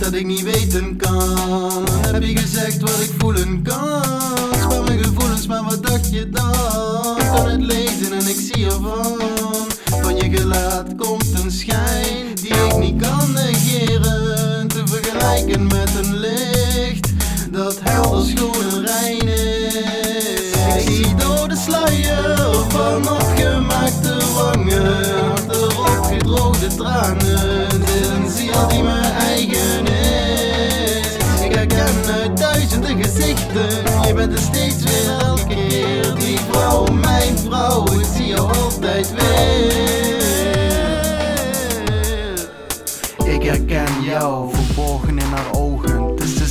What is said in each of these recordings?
dat ik niet weten kan? Heb je gezegd wat ik voelen kan? Spaar mijn gevoelens, maar wat dacht je dan? Kan het lezen en ik zie ervan. Van je gelaat komt een schijn die ik niet kan negeren. Te vergelijken met een licht dat helder schoon en rein is. Ik zie door de sluier van opgemaakte wangen, achterop gedroogde tranen. Duizenden gezichten, je bent er steeds weer elke keer. Die vrouw, mijn vrouw, ik zie jou altijd weer. Ik herken jou,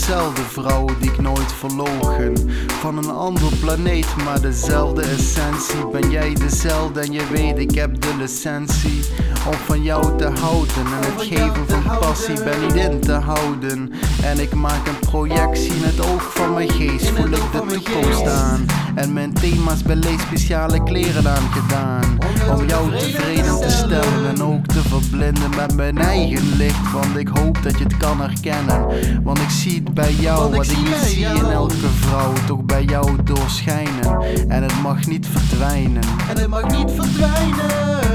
dezelfde vrouw die ik nooit verlogen. Van een ander planeet, maar dezelfde essentie. Ben jij dezelfde en je weet, ik heb de licentie om van jou te houden. En het geven van passie ben niet in te houden. En ik maak een projectie in het oog van mijn geest. Voel ik de toekomst aan. En mijn thema's Lee speciale kleren aangedaan. Om jou tevreden te stellen en ook te verblinden met mijn eigen licht. Want ik hoop dat je het kan herkennen. Want ik zie het bij jou, wat ik niet zie in elke vrouw. Toch bij jou doorschijnen. En het mag niet verdwijnen. En het mag niet verdwijnen.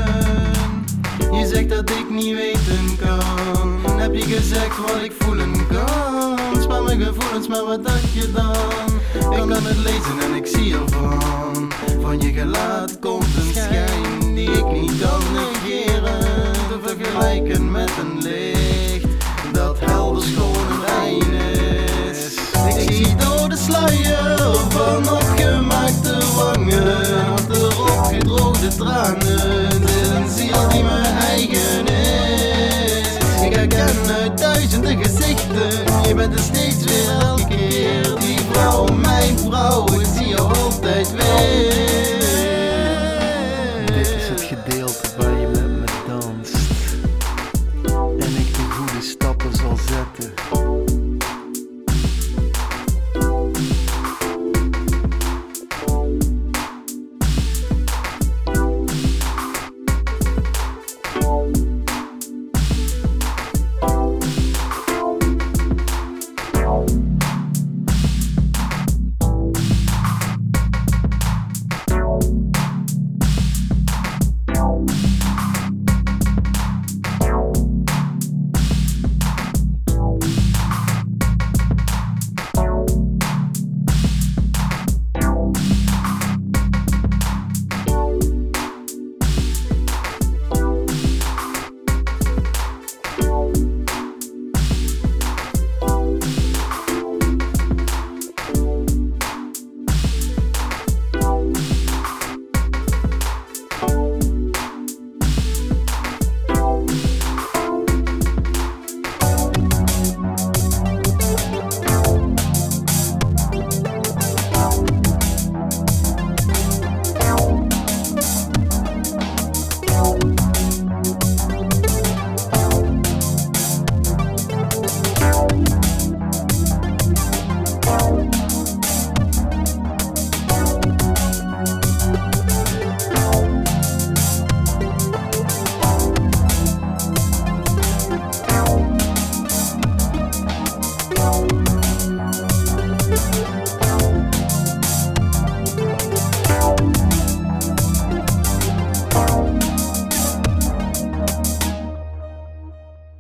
Je zegt dat ik niet weten kan. Heb je gezegd wat ik voelen kan? Spaar mijn gevoelens, maar wat dacht je dan? Ik kan het lezen en ik zie ervan. Van je gelaat komt een schijn die ik niet kan negeren. out.